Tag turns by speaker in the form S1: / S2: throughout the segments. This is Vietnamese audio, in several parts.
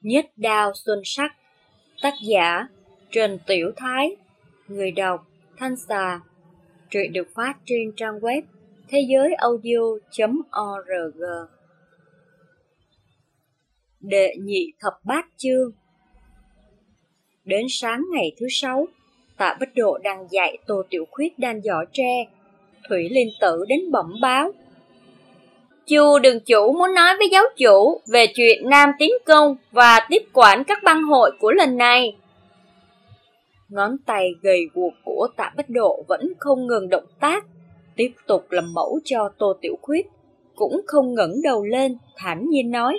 S1: Nhất đao xuân sắc Tác giả Trần Tiểu Thái Người đọc Thanh Xà Truyện được phát trên trang web thế giới audio.org Đệ nhị thập bát chương Đến sáng ngày thứ sáu, tạ bích độ đang dạy Tô Tiểu Khuyết đan giỏ tre. Thủy Linh Tử đến bẩm báo Chu đường chủ muốn nói với giáo chủ về chuyện Nam Tiến Công và tiếp quản các băng hội của lần này. Ngón tay gầy guộc của tạ bất độ vẫn không ngừng động tác, tiếp tục làm mẫu cho Tô Tiểu Khuyết, cũng không ngẩng đầu lên, thản nhiên nói.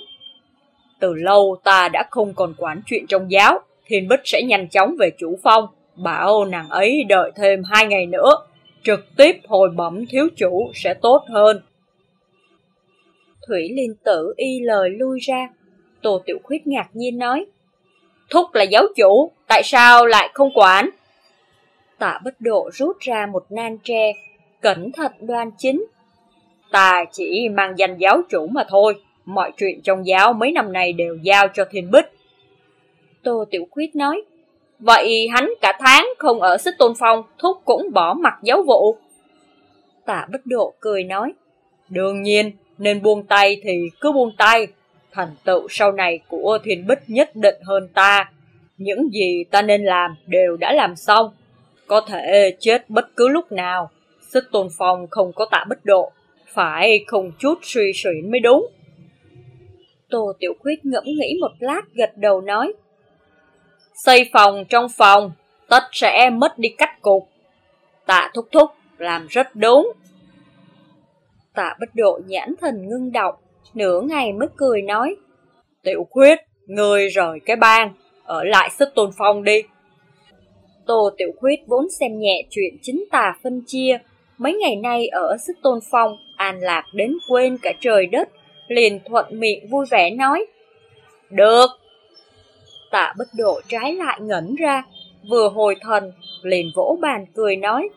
S1: Từ lâu ta đã không còn quản chuyện trong giáo, Thiên Bích sẽ nhanh chóng về chủ phong, bảo nàng ấy đợi thêm hai ngày nữa, trực tiếp hồi bẩm thiếu chủ sẽ tốt hơn. Thủy Liên Tử y lời lui ra. Tô Tiểu Khuyết ngạc nhiên nói. Thúc là giáo chủ, tại sao lại không quản? Tạ bất độ rút ra một nan tre, cẩn thận đoan chính. Ta chỉ mang danh giáo chủ mà thôi, mọi chuyện trong giáo mấy năm nay đều giao cho thiên bích. Tô Tiểu Khuyết nói, vậy hắn cả tháng không ở xích tôn phong, thúc cũng bỏ mặt giáo vụ. Tạ bất độ cười nói, đương nhiên, nên buông tay thì cứ buông tay. Thành tựu sau này của thiên bích nhất định hơn ta. Những gì ta nên làm đều đã làm xong. Có thể chết bất cứ lúc nào. Sức tôn phong không có tạ bất độ. Phải không chút suy xuyển mới đúng. Tô Tiểu Khuyết ngẫm nghĩ một lát gật đầu nói. Xây phòng trong phòng, tất sẽ mất đi cách cục. Tạ thúc thúc, làm rất đúng. Tạ bất độ nhãn thần ngưng động, nửa ngày mới cười nói. Tiểu khuyết, người rời cái bang, ở lại sức tôn phong đi. Tô Tiểu Khuyết vốn xem nhẹ chuyện chính tà phân chia, mấy ngày nay ở sức tôn phong, an lạc đến quên cả trời đất, liền thuận miệng vui vẻ nói. Được. Tạ bất độ trái lại ngẩn ra, vừa hồi thần, liền vỗ bàn cười nói.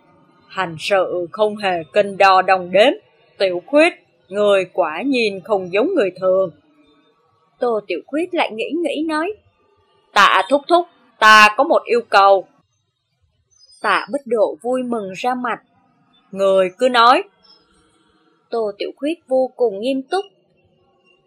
S1: Hành sự không hề cân đo đồng đếm, Tiểu khuyết, người quả nhìn không giống người thường. Tô Tiểu khuyết lại nghĩ nghĩ nói, tạ thúc thúc, ta có một yêu cầu. Tạ bất độ vui mừng ra mặt, người cứ nói. Tô Tiểu khuyết vô cùng nghiêm túc.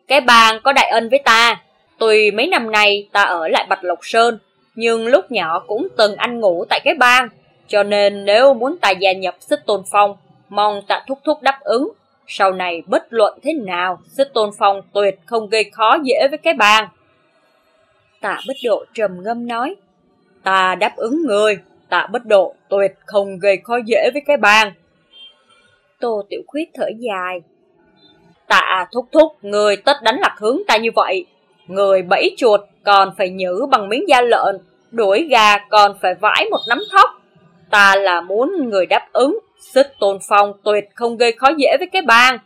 S1: Cái bàn có đại ân với ta, tuy mấy năm nay ta ở lại Bạch Lộc Sơn, nhưng lúc nhỏ cũng từng ăn ngủ tại cái bang, cho nên nếu muốn ta gia nhập xích tôn phong, mong tạ thúc thúc đáp ứng. Sau này bất luận thế nào, sẽ tôn phong tuyệt không gây khó dễ với cái bàn. Tạ bất độ trầm ngâm nói, ta đáp ứng người, tạ bất độ tuyệt không gây khó dễ với cái bàn. Tô Tiểu Khuyết thở dài, tạ thúc thúc, người tất đánh lạc hướng ta như vậy. Người bẫy chuột còn phải nhử bằng miếng da lợn, đuổi gà còn phải vãi một nắm thóc. Ta là muốn người đáp ứng, Xích tôn phong tuyệt không gây khó dễ với cái bang.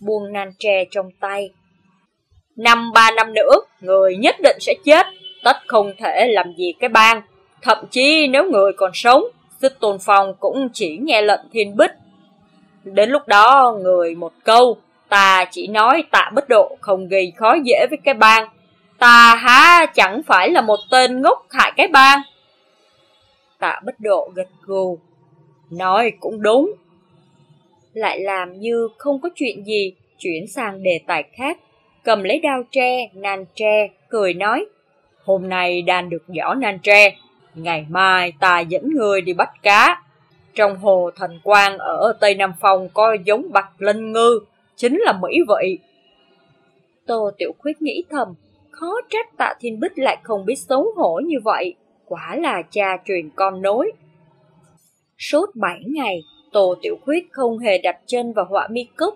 S1: Buông nan tre trong tay. Năm ba năm nữa, người nhất định sẽ chết, tất không thể làm gì cái bang. Thậm chí nếu người còn sống, xích tôn phong cũng chỉ nghe lệnh thiên bích. Đến lúc đó, người một câu, ta chỉ nói tạ bất độ không gây khó dễ với cái bang. Ta há chẳng phải là một tên ngốc hại cái bang. Tạ bất độ gật gù, Nói cũng đúng. Lại làm như không có chuyện gì, chuyển sang đề tài khác. Cầm lấy đao tre, nan tre, cười nói. Hôm nay đàn được giỏ nan tre, ngày mai ta dẫn người đi bắt cá. Trong hồ Thành Quang ở Tây Nam Phong có giống bạch linh ngư, chính là mỹ vị. Tô Tiểu Khuyết nghĩ thầm, khó trách tạ thiên bích lại không biết xấu hổ như vậy, quả là cha truyền con nối. Suốt 7 ngày, Tô Tiểu Khuyết không hề đặt chân vào họa mi cốc.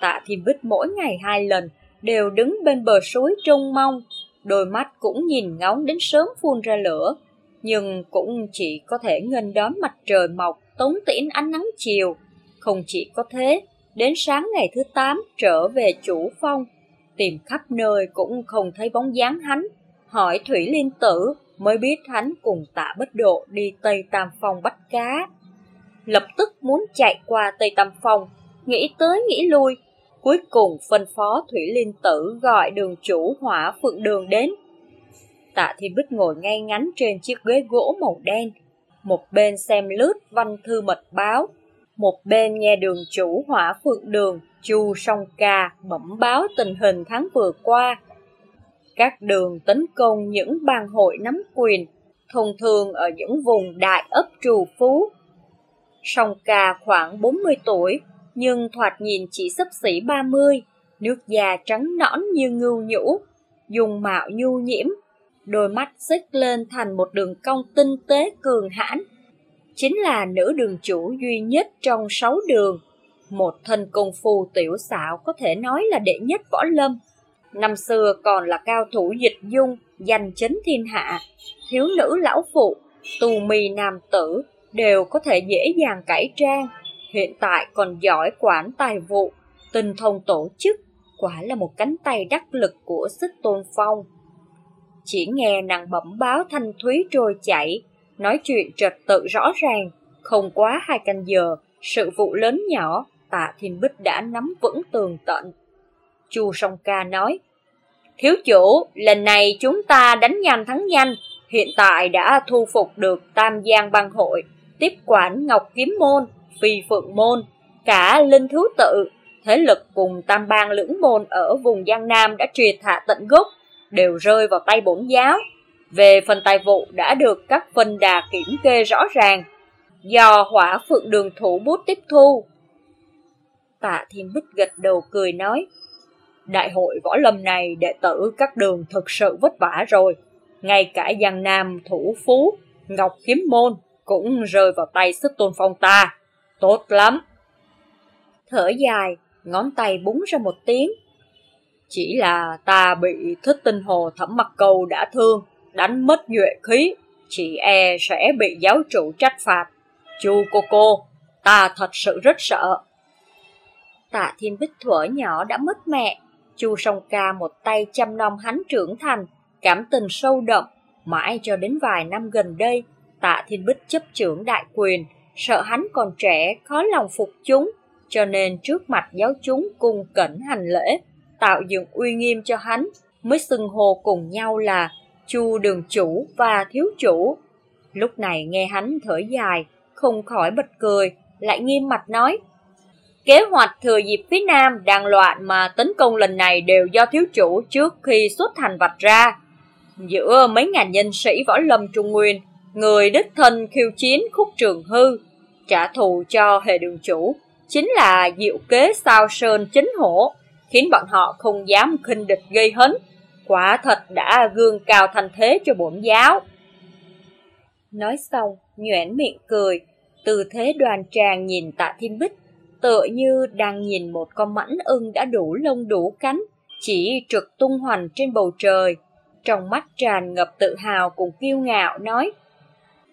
S1: Tạ Thiên Bích mỗi ngày hai lần, đều đứng bên bờ suối trông mong, đôi mắt cũng nhìn ngóng đến sớm phun ra lửa, nhưng cũng chỉ có thể ngân đón mặt trời mọc tống tiễn ánh nắng chiều. Không chỉ có thế, đến sáng ngày thứ 8 trở về chủ phong, tìm khắp nơi cũng không thấy bóng dáng hắn. Hỏi Thủy Liên Tử mới biết hắn cùng tạ bất độ đi Tây Tam Phong bắt cá. Lập tức muốn chạy qua Tây Tam Phong, nghĩ tới nghĩ lui, Cuối cùng phân phó Thủy Liên Tử gọi đường chủ hỏa phượng đường đến. Tạ Thiên Bích ngồi ngay ngắn trên chiếc ghế gỗ màu đen, một bên xem lướt văn thư mật báo, một bên nghe đường chủ hỏa phượng đường Chu Song Ca bẩm báo tình hình tháng vừa qua. Các đường tấn công những bang hội nắm quyền, thông thường ở những vùng đại ấp trù phú. Song Ca khoảng 40 tuổi, nhưng thoạt nhìn chỉ sấp xỉ 30, nước da trắng nõn như ngưu nhũ, dùng mạo nhu nhiễm, đôi mắt xích lên thành một đường cong tinh tế cường hãn. Chính là nữ đường chủ duy nhất trong sáu đường, một thân công phu tiểu xạo có thể nói là đệ nhất võ lâm. Năm xưa còn là cao thủ dịch dung, giành chấn thiên hạ, thiếu nữ lão phụ, tù mì nam tử đều có thể dễ dàng cải trang, hiện tại còn giỏi quản tài vụ, tinh thông tổ chức, quả là một cánh tay đắc lực của sức tôn phong. Chỉ nghe nàng bẩm báo thanh thúy trôi chảy, nói chuyện trật tự rõ ràng, không quá hai canh giờ, sự vụ lớn nhỏ, tạ thiên bích đã nắm vững tường tận. Chu song ca nói, Thiếu chủ, lần này chúng ta đánh nhanh thắng nhanh, hiện tại đã thu phục được Tam Giang băng hội, tiếp quản Ngọc Kiếm Môn, Phi Phượng Môn, cả Linh Thú Tự, thế lực cùng Tam Bang lưỡng môn ở vùng Giang Nam đã triệt hạ tận gốc, đều rơi vào tay bổn giáo. Về phần tài vụ đã được các phân đà kiểm kê rõ ràng, do hỏa phượng đường thủ bút tiếp thu. Tạ Thiên Bích gật đầu cười nói, Đại hội võ lâm này đệ tử các đường thực sự vất vả rồi, ngay cả Giang Nam thủ phú, Ngọc Kiếm Môn cũng rơi vào tay sức tôn phong ta. Tốt lắm. Thở dài, ngón tay búng ra một tiếng. Chỉ là ta bị thích tinh hồ thẩm mặt cầu đã thương, đánh mất nhuệ khí, chị e sẽ bị giáo chủ trách phạt. Chu cô cô, ta thật sự rất sợ. Tạ Thiên Bích thuở nhỏ đã mất mẹ, Chu Song Ca một tay chăm nom hắn trưởng thành, cảm tình sâu đậm, mãi cho đến vài năm gần đây, Tạ Thiên Bích chấp trưởng đại quyền, sợ hắn còn trẻ, khó lòng phục chúng, cho nên trước mặt giáo chúng cung cẩn hành lễ, tạo dựng uy nghiêm cho hắn, mới xưng hô cùng nhau là Chu đường chủ và thiếu chủ. Lúc này nghe hắn thở dài, không khỏi bật cười, lại nghiêm mặt nói, Kế hoạch thừa dịp phía Nam đang loạn mà tấn công lần này đều do thiếu chủ trước khi xuất thành vạch ra. Giữa mấy ngàn nhân sĩ võ lâm Trung Nguyên, người đích thân khiêu chiến khúc trường hư, trả thù cho hệ đường chủ, chính là diệu kế sao sơn chính hổ, khiến bọn họ không dám khinh địch gây hấn. Quả thật đã gương cao thành thế cho bổn giáo. Nói xong, nhoẻn miệng cười, tư thế đoàn tràng nhìn tạ thiên bích, tựa như đang nhìn một con mãnh ưng đã đủ lông đủ cánh, chỉ trực tung hoành trên bầu trời. Trong mắt tràn ngập tự hào cùng kiêu ngạo nói,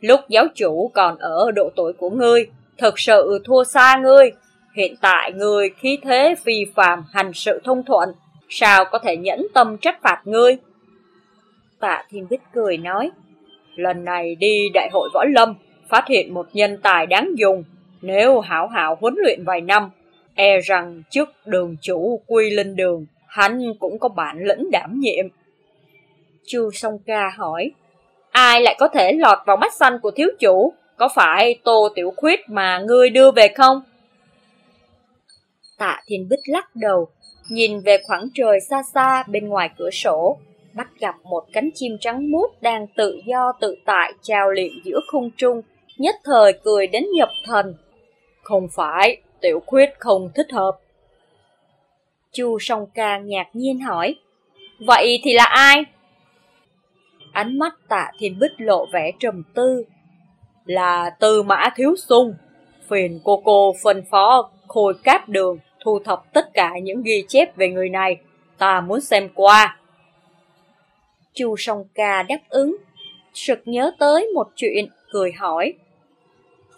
S1: Lúc giáo chủ còn ở độ tuổi của ngươi, thật sự thua xa ngươi. Hiện tại ngươi khí thế phi phàm hành sự thông thuận, sao có thể nhẫn tâm trách phạt ngươi? Tạ Thiên Bích cười nói, lần này đi đại hội võ lâm, phát hiện một nhân tài đáng dùng, nếu hảo hảo huấn luyện vài năm, e rằng trước đường chủ quy linh đường, hắn cũng có bản lĩnh đảm nhiệm. Chu Song Ca hỏi, ai lại có thể lọt vào mắt xanh của thiếu chủ, có phải Tô Tiểu Khuyết mà ngươi đưa về không? Tạ Thiên Bích lắc đầu, nhìn về khoảng trời xa xa bên ngoài cửa sổ, bắt gặp một cánh chim trắng mút đang tự do tự tại trao luyện giữa khung trung, nhất thời cười đến nhập thần. Không phải, tiểu khuyết không thích hợp. Chu song ca ngạc nhiên hỏi, vậy thì là ai? Ánh mắt tạ thiên bích lộ vẻ trầm tư. Là tư mã thiếu sung, phiền cô cô phân phó khôi cáp đường thu thập tất cả những ghi chép về người này, ta muốn xem qua. Chu song ca đáp ứng, sực nhớ tới một chuyện, cười hỏi.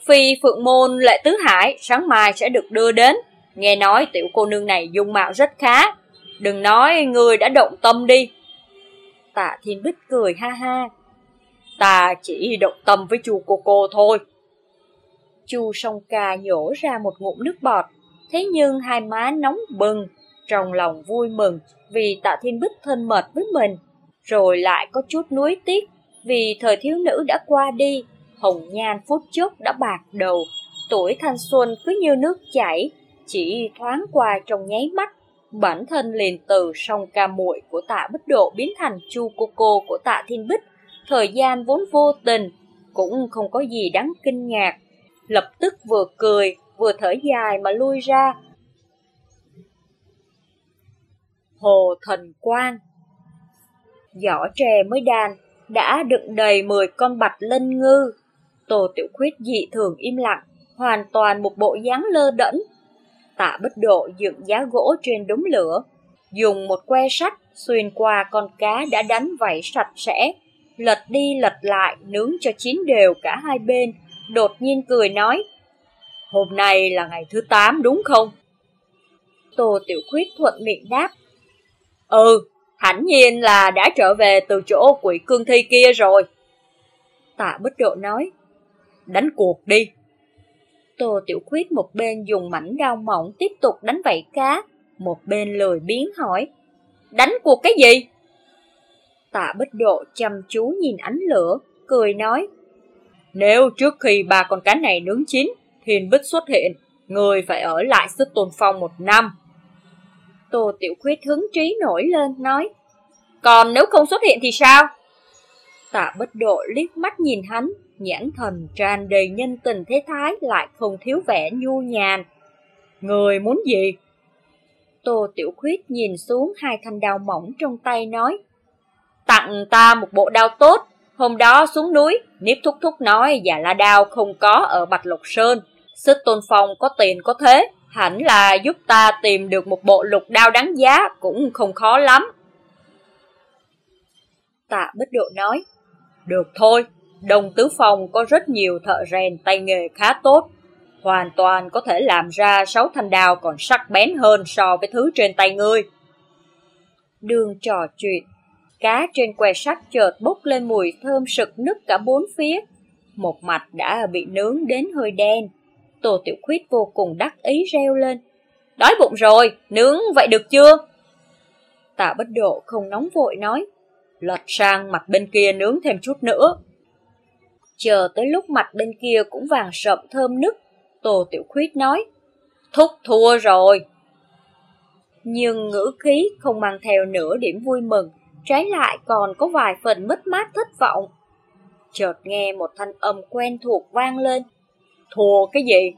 S1: Phi Phượng Môn Lệ Tứ Hải sáng mai sẽ được đưa đến. Nghe nói tiểu cô nương này dung mạo rất khá. Đừng nói người đã động tâm đi. Tạ Thiên Bích cười ha ha. Ta chỉ động tâm với chu cô cô thôi. Chu song ca nhổ ra một ngụm nước bọt. Thế nhưng hai má nóng bừng, trong lòng vui mừng vì tạ thiên bích thân mật với mình, rồi lại có chút nuối tiếc vì thời thiếu nữ đã qua đi, hồng nhan phút chốc đã bạc đầu, tuổi thanh xuân cứ như nước chảy, chỉ thoáng qua trong nháy mắt, bản thân liền từ song ca muội của tạ bích độ biến thành chu cô cô của tạ thiên bích, thời gian vốn vô tình, cũng không có gì đáng kinh ngạc. Lập tức vừa cười, vừa thở dài mà lui ra. Hồ Thần Quang Giỏ tre mới đàn, đã đựng đầy 10 con bạch linh ngư. Tô Tiểu Khuyết dị thường im lặng, hoàn toàn một bộ dáng lơ đẫn. Tạ bất độ dựng giá gỗ trên đống lửa, dùng một que sắt xuyên qua con cá đã đánh vảy sạch sẽ, lật đi lật lại nướng cho chín đều cả hai bên, đột nhiên cười nói, hôm nay là ngày thứ 8 đúng không? Tô Tiểu Khuyết thuận miệng đáp, ừ, hẳn nhiên là đã trở về từ chỗ quỷ cương thi kia rồi. Tạ bất độ nói, đánh cuộc đi. Tô Tiểu Khuyết một bên dùng mảnh đao mỏng tiếp tục đánh vảy cá, một bên lười biến hỏi, đánh cuộc cái gì? Tạ Bích độ chăm chú nhìn ánh lửa, cười nói, nếu trước khi ba con cá này nướng chín, thiên bích xuất hiện, người phải ở lại sức tôn phong một năm. Tô Tiểu Khuyết hứng trí nổi lên, nói, còn nếu không xuất hiện thì sao? Tạ Bích độ liếc mắt nhìn hắn, nhãn thần tràn đầy nhân tình thế thái lại không thiếu vẻ nhu nhàn. Người muốn gì? Tô Tiểu Khuyết nhìn xuống hai thanh đao mỏng trong tay nói, tặng ta một bộ đao tốt, hôm đó xuống núi, Niếp Thúc Thúc nói già la đao không có ở Bạch Lục Sơn, Sức Tôn Phong có tiền có thế, hẳn là giúp ta tìm được một bộ lục đao đáng giá cũng không khó lắm. Tạ Bích Độ nói, được thôi, Đồng Tứ Phong có rất nhiều thợ rèn tay nghề khá tốt, hoàn toàn có thể làm ra sáu thanh đao còn sắc bén hơn so với thứ trên tay ngươi. Đường trò chuyện, cá trên que sắt chợt bốc lên mùi thơm sực nức cả bốn phía. Một mặt đã bị nướng đến hơi đen. Tô Tiểu Khuyết vô cùng đắc ý reo lên. Đói bụng rồi, nướng vậy được chưa? Tạ bất độ không nóng vội nói. Lật sang mặt bên kia nướng thêm chút nữa. Chờ tới lúc mặt bên kia cũng vàng sậm thơm nức, Tô Tiểu Khuyết nói. Thúc thua rồi. Nhưng ngữ khí không mang theo nửa điểm vui mừng, trái lại còn có vài phần mất mát thất vọng. Chợt nghe một thanh âm quen thuộc vang lên. Thua cái gì?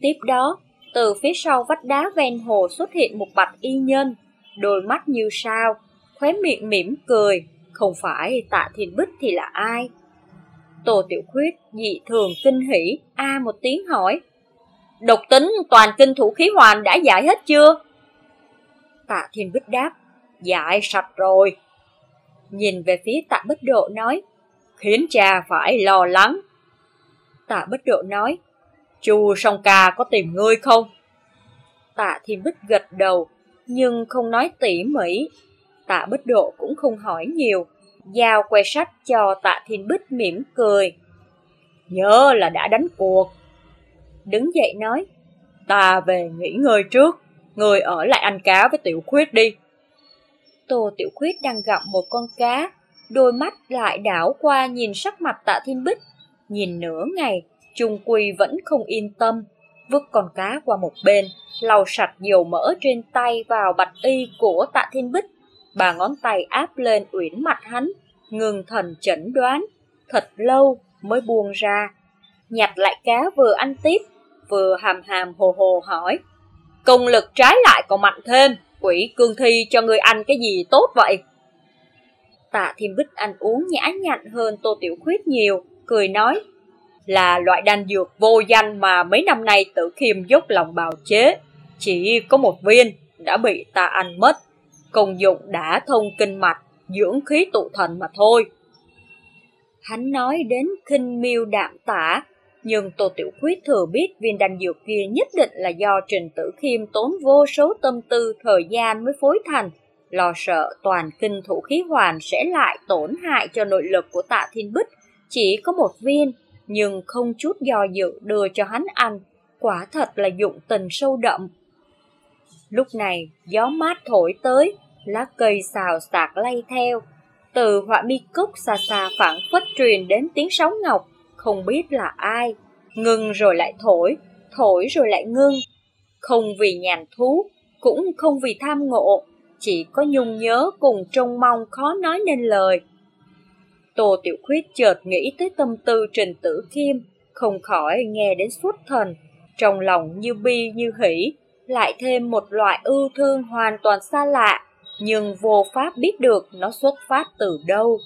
S1: Tiếp đó, từ phía sau vách đá ven hồ xuất hiện một bạch y nhân, đôi mắt như sao, khóe miệng mỉm cười, không phải tạ thiên bích thì là ai? Tô Tiểu Khuyết dị thường kinh hỉ, a một tiếng hỏi. Độc tính toàn kinh thủ khí hoàn đã giải hết chưa? Tạ Thiên Bích đáp, giải sạch rồi. Nhìn về phía tạ Bích độ nói, khiến cha phải lo lắng. Tạ Bích độ nói, chu song ca có tìm ngươi không? Tạ Thiên Bích gật đầu, nhưng không nói tỉ mỉ. Tạ Bích độ cũng không hỏi nhiều, giao que sách cho tạ thiên bích mỉm cười. Nhớ là đã đánh cuộc. Đứng dậy nói, ta về nghỉ ngơi trước, người ở lại ăn cá với tiểu khuyết đi. Tô tiểu khuyết đang gặp một con cá, đôi mắt lại đảo qua nhìn sắc mặt tạ thiên bích, nhìn nửa ngày, trung quy vẫn không yên tâm, vứt con cá qua một bên, lau sạch dầu mỡ trên tay vào bạch y của tạ thiên bích, bà ngón tay áp lên uyển mặt hắn, ngừng thần chẩn đoán, thật lâu mới buông ra. Nhặt lại cá vừa ăn tiếp, vừa hàm hàm hồ hồ hỏi. Công lực trái lại còn mạnh thêm, quỷ cương thi cho người ăn cái gì tốt vậy? Tạ Thiên Bích ăn uống nhã nhặn hơn Tô Tiểu Khuyết nhiều, cười nói. Là loại đan dược vô danh mà mấy năm nay tử khiêm dốc lòng bào chế. Chỉ có một viên đã bị ta ăn mất công dụng đã thông kinh mạch, dưỡng khí tụ thần mà thôi. Hắn nói đến khinh miêu đạm tả, nhưng Tô Tiểu Khuyết thừa biết viên đan dược kia nhất định là do Trình Tử Khiêm tốn vô số tâm tư thời gian mới phối thành, lo sợ toàn kinh thủ khí hoàn sẽ lại tổn hại cho nội lực của tạ thiên bích. Chỉ có một viên, nhưng không chút do dự đưa cho hắn ăn, quả thật là dụng tình sâu đậm. Lúc này, gió mát thổi tới, lá cây xào xạc lay theo. Từ họa mi cúc xa xa phản phất truyền đến tiếng sóng ngọc, không biết là ai. Ngưng rồi lại thổi, thổi rồi lại ngưng. Không vì nhàn thú, cũng không vì tham ngộ, chỉ có nhung nhớ cùng trông mong khó nói nên lời. Tô Tiểu Khuyết chợt nghĩ tới tâm tư Trình Tử Kim, không khỏi nghe đến suốt thần, trong lòng như bi như hỉ, lại thêm một loại ưu thương hoàn toàn xa lạ, nhưng vô pháp biết được nó xuất phát từ đâu.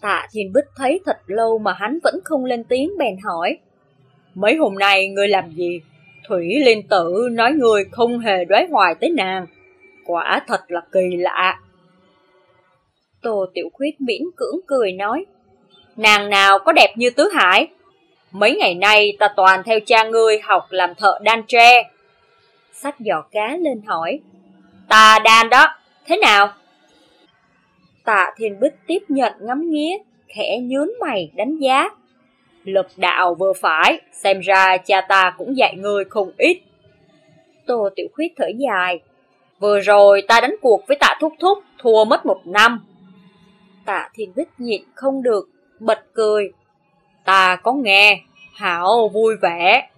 S1: Tạ Thiên Bích thấy thật lâu mà hắn vẫn không lên tiếng bèn hỏi. Mấy hôm nay ngươi làm gì? Thủy Liên Tử nói ngươi không hề đoái hoài tới nàng. Quả thật là kỳ lạ. Tô Tiểu Khuyết miễn cưỡng cười nói. Nàng nào có đẹp như Tứ Hải? Mấy ngày nay ta toàn theo cha ngươi học làm thợ đan tre. Sách giò cá lên hỏi. Ta đan đó, thế nào? Tạ Thiên Bích tiếp nhận ngắm nghía, khẽ nhớn mày đánh giá. Lực đạo vừa phải, xem ra cha ta cũng dạy người không ít. Tô Tiểu Khuyết thở dài. Vừa rồi ta đánh cuộc với tạ Thúc Thúc, thua mất một năm. Tạ Thiên Bích nhịn không được, bật cười. Ta có nghe, hảo vui vẻ.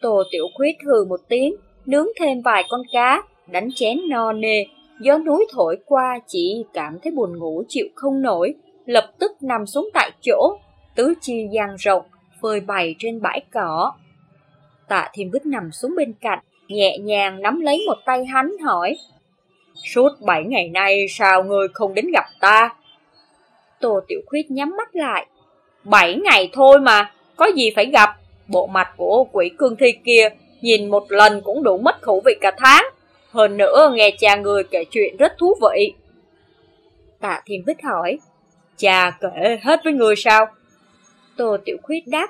S1: Tô Tiểu Khuyết hừ một tiếng, nướng thêm vài con cá, đánh chén no nê, gió núi thổi qua chỉ cảm thấy buồn ngủ chịu không nổi, lập tức nằm xuống tại chỗ, tứ chi dang rộng, phơi bày trên bãi cỏ. Tạ Thiên Bích nằm xuống bên cạnh, nhẹ nhàng nắm lấy một tay hắn hỏi, Suốt bảy ngày nay sao ngươi không đến gặp ta? Tô Tiểu Khuyết nhắm mắt lại. Bảy ngày thôi mà, có gì phải gặp? Bộ mặt của quỷ cương thi kia nhìn một lần cũng đủ mất khẩu vị cả tháng. Hơn nữa nghe cha người kể chuyện rất thú vị. Tạ Thiên Bích hỏi, cha kể hết với người sao? Tô Tiểu Khuyết đáp,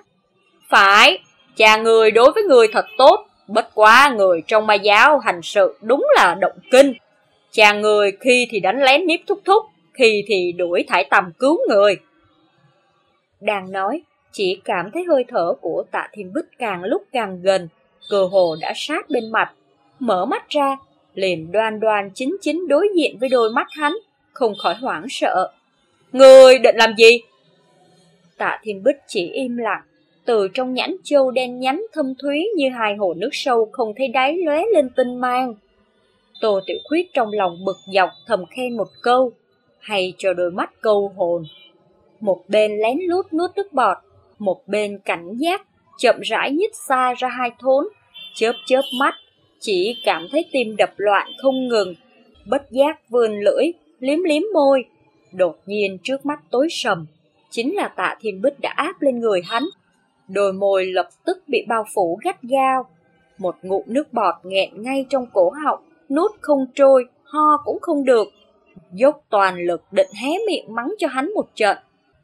S1: phải, cha người đối với người thật tốt, bất quá người trong ma giáo hành sự đúng là động kinh. Cha người khi thì đánh lén nếp thúc thúc, khi thì đuổi thải tầm cứu người. Đang nói, chỉ cảm thấy hơi thở của tạ thiên bích càng lúc càng gần, cơ hồ đã sát bên mặt. Mở mắt ra, liền đoan đoan chính chính đối diện với đôi mắt hắn, không khỏi hoảng sợ. Người định làm gì? Tạ thiên bích chỉ im lặng, từ trong nhãn châu đen nhánh thâm thúy như hai hồ nước sâu không thấy đáy lóe lên tinh mang. Tô Tiểu Khuyết trong lòng bực dọc thầm khen một câu, hay cho đôi mắt câu hồn. Một bên lén lút nuốt nước bọt, một bên cảnh giác, chậm rãi nhích xa ra hai thốn, chớp chớp mắt, chỉ cảm thấy tim đập loạn không ngừng, bất giác vươn lưỡi, liếm liếm môi. Đột nhiên trước mắt tối sầm, chính là tạ thiên bích đã áp lên người hắn. Đôi môi lập tức bị bao phủ gắt gao, một ngụm nước bọt nghẹn ngay trong cổ họng, nuốt không trôi, ho cũng không được. Dốc toàn lực định hé miệng mắng cho hắn một trận,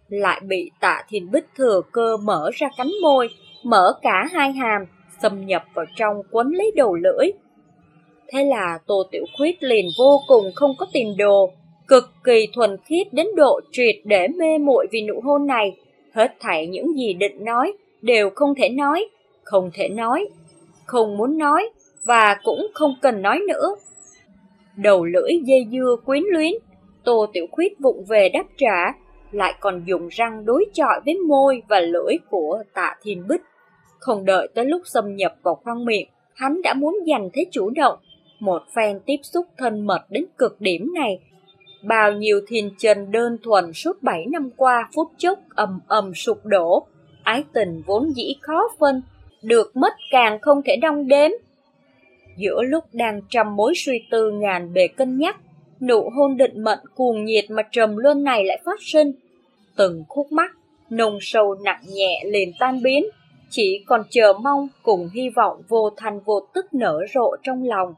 S1: lại bị tạ thiên bích thừa cơ mở ra cánh môi, mở cả hai hàm, xâm nhập vào trong quấn lấy đầu lưỡi. Thế là Tô Tiểu Khuyết liền vô cùng không có tiền đồ, cực kỳ thuần khiết đến độ triệt để mê muội vì nụ hôn này. Hết thảy những gì định nói đều không thể nói, không thể nói, không muốn nói và cũng không cần nói nữa. Đầu lưỡi dây dưa quyến luyến, Tô Tiểu Khuyết vụng về đáp trả, lại còn dùng răng đối chọi với môi và lưỡi của tạ thiên bích. Không đợi tới lúc xâm nhập vào khoang miệng, hắn đã muốn giành thế chủ động. Một phen tiếp xúc thân mật đến cực điểm này. Bao nhiêu thiên chân đơn thuần suốt 7 năm qua phút chốc ầm ầm sụp đổ. Ái tình vốn dĩ khó phân, được mất càng không thể đong đếm. Giữa lúc đang trăm mối suy tư ngàn bề cân nhắc, nụ hôn định mệnh cuồng nhiệt mà trầm luân này lại phát sinh. Từng khúc mắt, nồng sâu nặng nhẹ liền tan biến, chỉ còn chờ mong cùng hy vọng vô thành vô tức nở rộ trong lòng.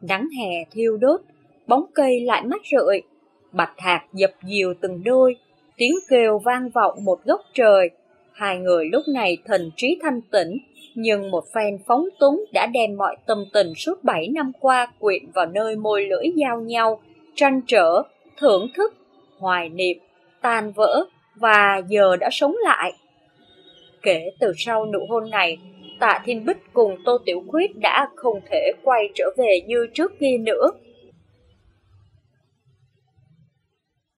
S1: Nắng hè thiêu đốt, bóng cây lại mắt rượi, bạch hạt dập dìu từng đôi, tiếng kêu vang vọng một góc trời. Hai người lúc này thần trí thanh tĩnh, nhưng một phen phóng túng đã đem mọi tâm tình suốt bảy năm qua quyện vào nơi môi lưỡi giao nhau, tranh trở, thưởng thức, hoài niệm, tan vỡ và giờ đã sống lại. Kể từ sau nụ hôn này, Tạ Thiên Bích cùng Tô Tiểu Khuyết đã không thể quay trở về như trước kia nữa.